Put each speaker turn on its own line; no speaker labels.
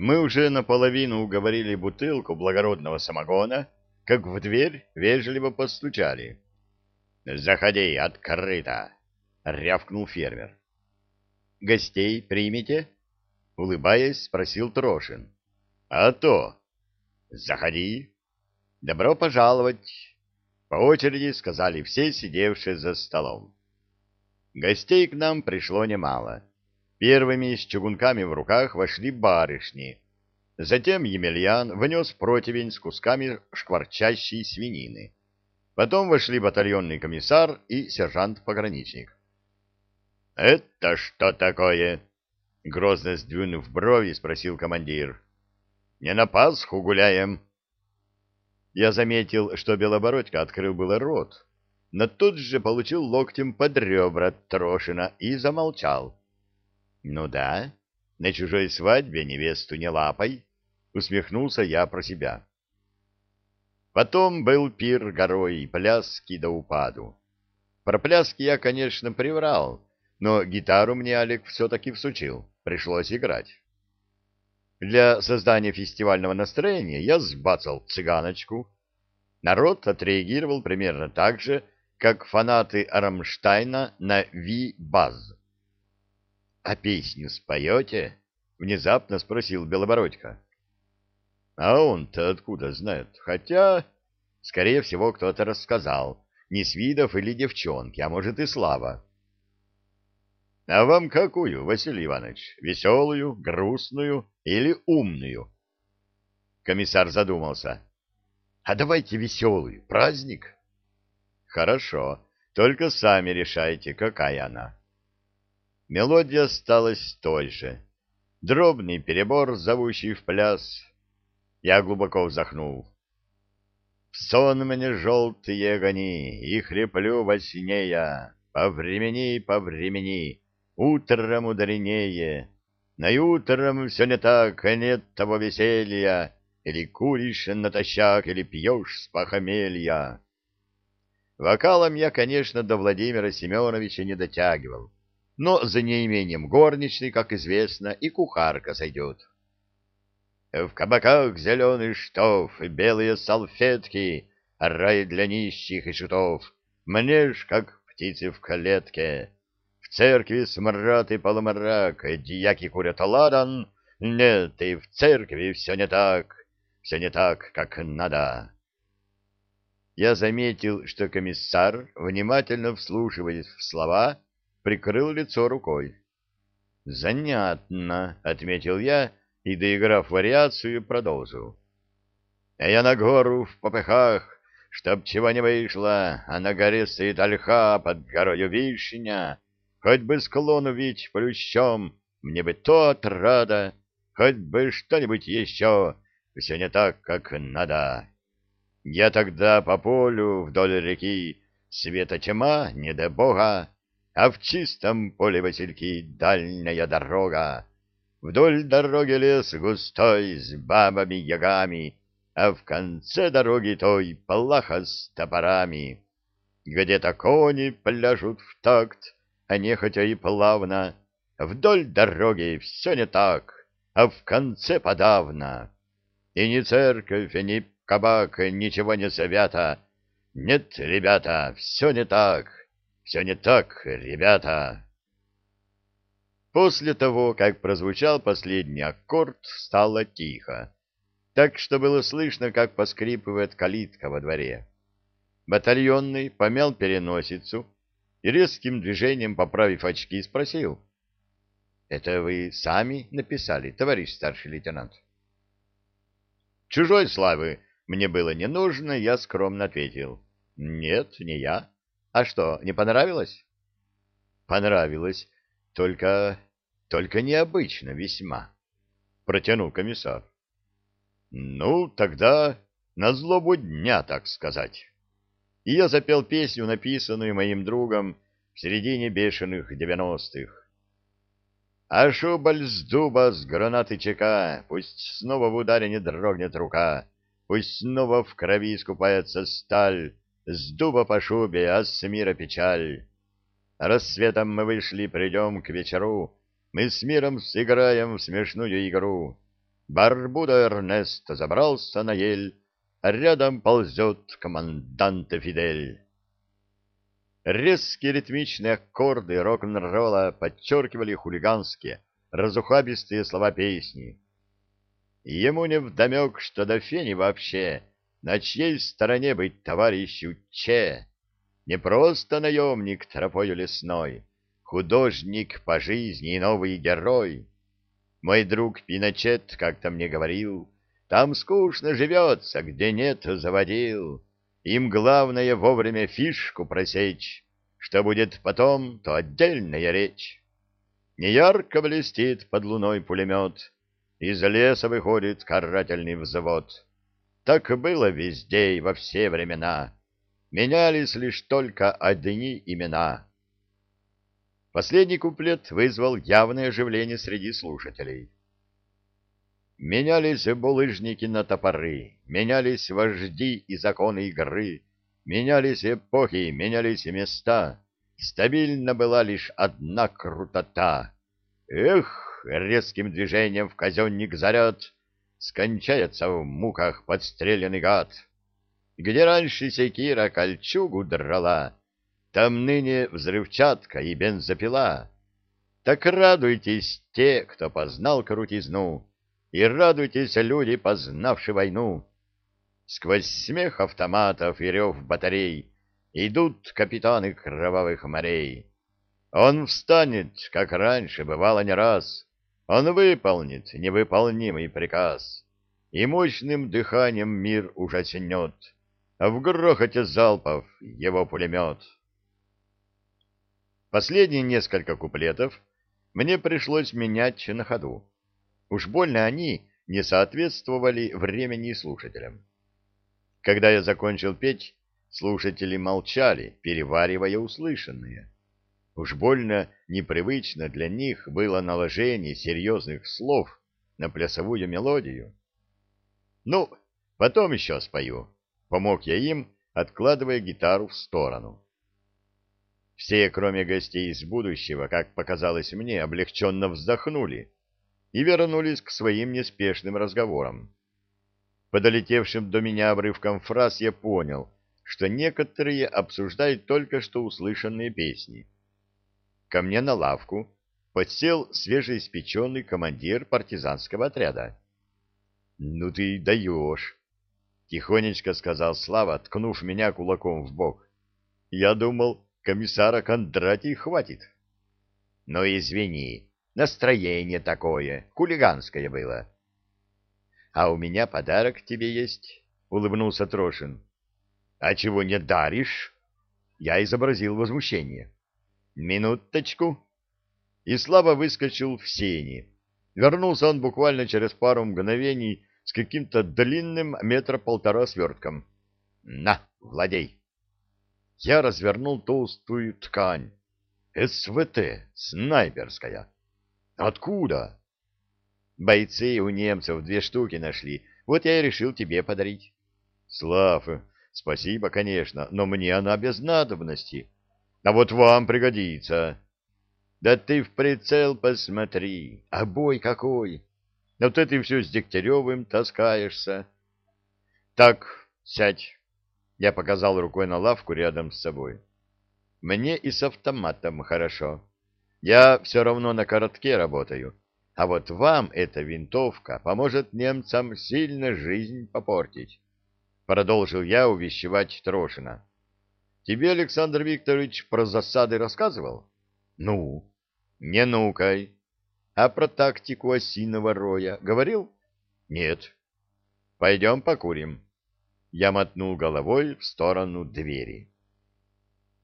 Мы уже наполовину уговорили бутылку благородного самогона, как в дверь вежливо постучали. «Заходи, открыто!» — рявкнул фермер. «Гостей примете?» — улыбаясь, спросил Трошин. «А то!» «Заходи!» «Добро пожаловать!» По очереди сказали все сидевшие за столом. Гостей к нам пришло немало. Первыми с чугунками в руках вошли барышни. Затем Емельян внес противень с кусками шкварчащей свинины. Потом вошли батальонный комиссар и сержант-пограничник. — Это что такое? — грозно сдвинув брови, спросил командир. — Не на Пасху гуляем. Я заметил, что Белобородько открыл было рот, но тут же получил локтем под ребра Трошина и замолчал. Ну да, на чужой свадьбе невесту не лапай, усмехнулся я про себя. Потом был пир горой, пляски до упаду. Про пляски я, конечно, приврал, но гитару мне Олег все-таки всучил, пришлось играть. Для создания фестивального настроения я сбацал цыганочку. Народ отреагировал примерно так же, как фанаты Рамштайна на Ви-Баз. — А песню споете? — внезапно спросил Белобородько. — А он-то откуда знает? Хотя, скорее всего, кто-то рассказал. Не Свидов или девчонки, а может и Слава. — А вам какую, Василий Иванович? Веселую, грустную или умную? Комиссар задумался. — А давайте веселую, праздник. — Хорошо, только сами решайте, какая она. — Мелодия осталась той же. Дробный перебор, зовущий в пляс. Я глубоко вздохнул. В сон мне желтые гони, и хриплю во сне я. По времени, по времени, утром ударенее. На утром все не так, нет того веселья. Или куришь натощак, или пьешь с похмелья. Вокалом я, конечно, до Владимира Семеновича не дотягивал но за неимением горничной, как известно, и кухарка сойдет. В кабаках зеленый штоф и белые салфетки, рай для нищих и шутов, мне ж, как птицы в клетке. В церкви смрад и полумрак, дьяки курят ладан, нет, и в церкви все не так, все не так, как надо. Я заметил, что комиссар, внимательно вслушиваясь в слова, прикрыл лицо рукой. «Занятно», — отметил я и, доиграв вариацию, продолжил. «А я на гору в попыхах, чтоб чего не вышло, а на горе стоит ольха под горою вишня. Хоть бы склон увидеть плющом, мне бы то отрада, хоть бы что-нибудь еще, все не так, как надо. Я тогда по полю вдоль реки, света тьма, не до бога, а в чистом поле васильки дальняя дорога. Вдоль дороги лес густой с бабами-ягами, а в конце дороги той плаха с топорами. Где-то кони пляжут в такт, а нехотя и плавно. Вдоль дороги все не так, а в конце подавно. И ни церковь, ни кабак, ничего не свято. Нет, ребята, все не так. Все не так, ребята. После того, как прозвучал последний аккорд, стало тихо, так что было слышно, как поскрипывает калитка во дворе. Батальонный помял переносицу и резким движением, поправив очки, спросил. — Это вы сами написали, товарищ старший лейтенант? Чужой славы мне было не нужно, я скромно ответил. — Нет, не я. А что, не понравилось? Понравилось, только... только необычно весьма, протянул комиссар. Ну, тогда на злобу дня, так сказать. И я запел песню, написанную моим другом в середине бешеных девяностых. А шубаль с дуба, с гранаты ЧК, Пусть снова в ударе не дрогнет рука, Пусть снова в крови искупается сталь, с дуба по шубе, а с мира печаль. Рассветом мы вышли, придем к вечеру, Мы с миром сыграем в смешную игру. Барбуда Эрнест забрался на ель, а рядом ползет командант Фидель. Резкие ритмичные аккорды рок-н-ролла подчеркивали хулиганские, разухабистые слова песни. Ему не вдомек, что до фени вообще, на чьей стороне быть товарищу Че, не просто наемник тропою лесной, художник по жизни и новый герой. Мой друг Пиночет как-то мне говорил, там скучно живется, где нет заводил. Им главное вовремя фишку просечь, что будет потом, то отдельная речь. Неярко блестит под луной пулемет, из леса выходит карательный взвод. Так было везде и во все времена. Менялись лишь только одни имена. Последний куплет вызвал явное оживление среди слушателей. Менялись булыжники на топоры, менялись вожди и законы игры, менялись эпохи, менялись места. Стабильна была лишь одна крутота. Эх, резким движением в казенник заряд, скончается в муках подстреленный гад. Где раньше секира кольчугу драла, там ныне взрывчатка и бензопила. Так радуйтесь те, кто познал крутизну, и радуйтесь, люди, познавшие войну. Сквозь смех автоматов и рев батарей идут капитаны кровавых морей. Он встанет, как раньше бывало не раз, он выполнит невыполнимый приказ, и мощным дыханием мир ужаснет, а в грохоте залпов его пулемет. Последние несколько куплетов мне пришлось менять на ходу. Уж больно они не соответствовали времени и слушателям. Когда я закончил петь, слушатели молчали, переваривая услышанное. Уж больно непривычно для них было наложение серьезных слов на плясовую мелодию. Ну, потом еще спою. Помог я им, откладывая гитару в сторону. Все, кроме гостей из будущего, как показалось мне, облегченно вздохнули и вернулись к своим неспешным разговорам. Подолетевшим до меня обрывком фраз я понял, что некоторые обсуждают только что услышанные песни. Ко мне на лавку подсел свежеиспеченный командир партизанского отряда. — Ну ты даешь! — тихонечко сказал Слава, ткнув меня кулаком в бок. — Я думал, комиссара Кондратий хватит. — Ну извини, Настроение такое, хулиганское было. — А у меня подарок тебе есть, — улыбнулся Трошин. — А чего не даришь? Я изобразил возмущение. — Минуточку. И слабо выскочил в сени. Вернулся он буквально через пару мгновений с каким-то длинным метра полтора свертком. — На, владей. Я развернул толстую ткань. СВТ, снайперская. Откуда? Бойцы у немцев две штуки нашли. Вот я и решил тебе подарить. Слав, спасибо, конечно, но мне она без надобности. А вот вам пригодится. Да ты в прицел посмотри, а бой какой! Вот это все с Дегтяревым таскаешься. Так, сядь. Я показал рукой на лавку рядом с собой. Мне и с автоматом хорошо. Я все равно на коротке работаю, а вот вам эта винтовка поможет немцам сильно жизнь попортить. Продолжил я увещевать Трошина. Тебе Александр Викторович про засады рассказывал? Ну, не нукай. А про тактику осиного роя говорил? Нет. Пойдем покурим. Я мотнул головой в сторону двери.